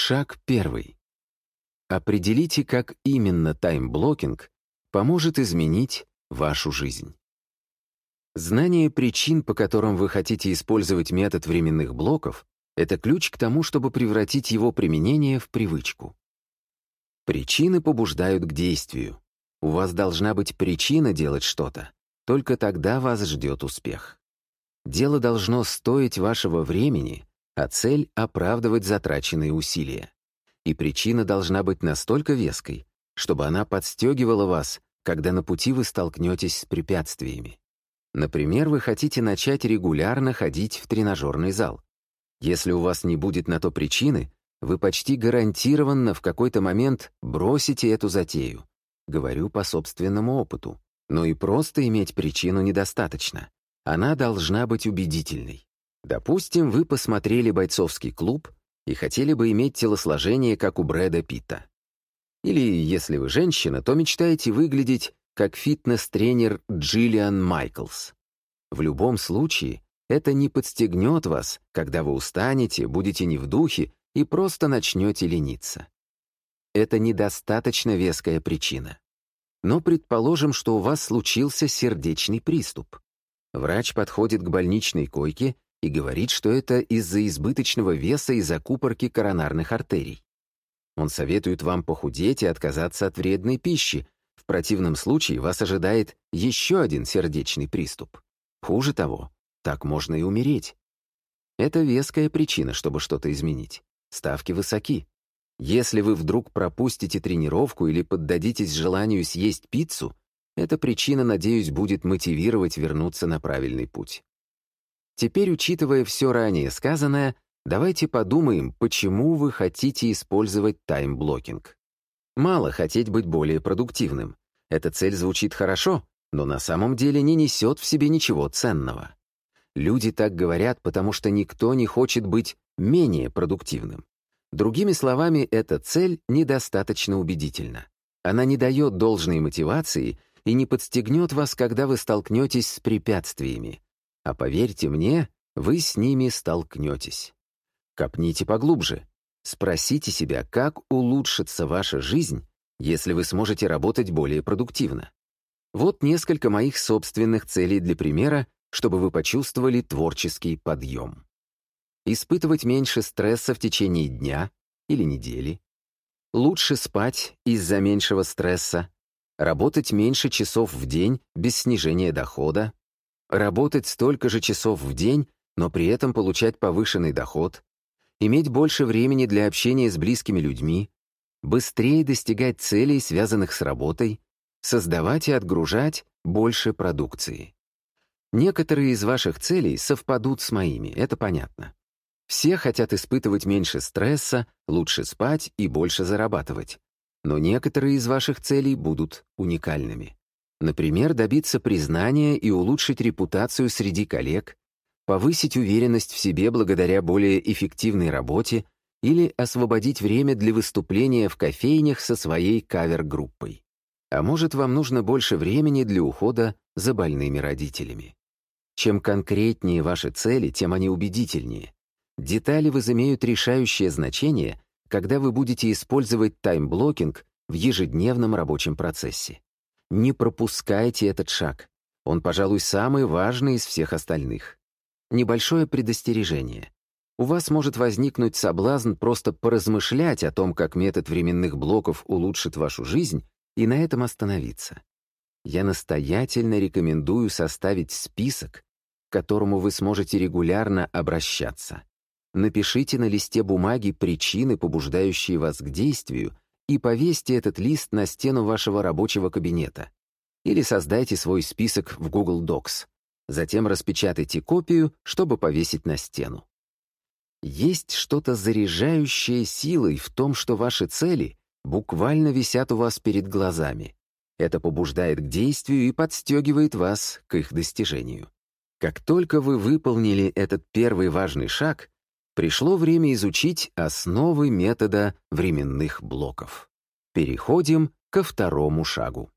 Шаг первый. Определите, как именно таймблокинг поможет изменить вашу жизнь. Знание причин, по которым вы хотите использовать метод временных блоков, это ключ к тому, чтобы превратить его применение в привычку. Причины побуждают к действию. У вас должна быть причина делать что-то. Только тогда вас ждет успех. Дело должно стоить вашего времени, а цель — оправдывать затраченные усилия. И причина должна быть настолько веской, чтобы она подстегивала вас, когда на пути вы столкнетесь с препятствиями. Например, вы хотите начать регулярно ходить в тренажерный зал. Если у вас не будет на то причины, вы почти гарантированно в какой-то момент бросите эту затею. Говорю по собственному опыту. Но и просто иметь причину недостаточно. Она должна быть убедительной. Допустим, вы посмотрели «Бойцовский клуб» и хотели бы иметь телосложение, как у Брэда Питта. Или, если вы женщина, то мечтаете выглядеть как фитнес-тренер Джиллиан Майклс. В любом случае, это не подстегнет вас, когда вы устанете, будете не в духе и просто начнете лениться. Это недостаточно веская причина. Но предположим, что у вас случился сердечный приступ. Врач подходит к больничной койке и говорит, что это из-за избыточного веса и закупорки коронарных артерий. Он советует вам похудеть и отказаться от вредной пищи. В противном случае вас ожидает еще один сердечный приступ. Хуже того, так можно и умереть. Это веская причина, чтобы что-то изменить. Ставки высоки. Если вы вдруг пропустите тренировку или поддадитесь желанию съесть пиццу, эта причина, надеюсь, будет мотивировать вернуться на правильный путь. Теперь, учитывая все ранее сказанное, давайте подумаем, почему вы хотите использовать таймблокинг. Мало хотеть быть более продуктивным. Эта цель звучит хорошо, но на самом деле не несет в себе ничего ценного. Люди так говорят, потому что никто не хочет быть менее продуктивным. Другими словами, эта цель недостаточно убедительна. Она не дает должной мотивации и не подстегнет вас, когда вы столкнетесь с препятствиями, а поверьте мне, вы с ними столкнетесь. Копните поглубже. Спросите себя, как улучшится ваша жизнь, если вы сможете работать более продуктивно. Вот несколько моих собственных целей для примера, чтобы вы почувствовали творческий подъем. Испытывать меньше стресса в течение дня или недели. Лучше спать из-за меньшего стресса. Работать меньше часов в день без снижения дохода. Работать столько же часов в день, но при этом получать повышенный доход, иметь больше времени для общения с близкими людьми, быстрее достигать целей, связанных с работой, создавать и отгружать больше продукции. Некоторые из ваших целей совпадут с моими, это понятно. Все хотят испытывать меньше стресса, лучше спать и больше зарабатывать. Но некоторые из ваших целей будут уникальными. Например, добиться признания и улучшить репутацию среди коллег, повысить уверенность в себе благодаря более эффективной работе или освободить время для выступления в кофейнях со своей кавер-группой. А может, вам нужно больше времени для ухода за больными родителями. Чем конкретнее ваши цели, тем они убедительнее. Детали возымеют решающее значение, когда вы будете использовать таймблокинг в ежедневном рабочем процессе. Не пропускайте этот шаг. Он, пожалуй, самый важный из всех остальных. Небольшое предостережение. У вас может возникнуть соблазн просто поразмышлять о том, как метод временных блоков улучшит вашу жизнь, и на этом остановиться. Я настоятельно рекомендую составить список, к которому вы сможете регулярно обращаться. Напишите на листе бумаги причины, побуждающие вас к действию, и повесьте этот лист на стену вашего рабочего кабинета. Или создайте свой список в Google Docs. Затем распечатайте копию, чтобы повесить на стену. Есть что-то заряжающее силой в том, что ваши цели буквально висят у вас перед глазами. Это побуждает к действию и подстегивает вас к их достижению. Как только вы выполнили этот первый важный шаг, пришло время изучить основы метода временных блоков. Переходим ко второму шагу.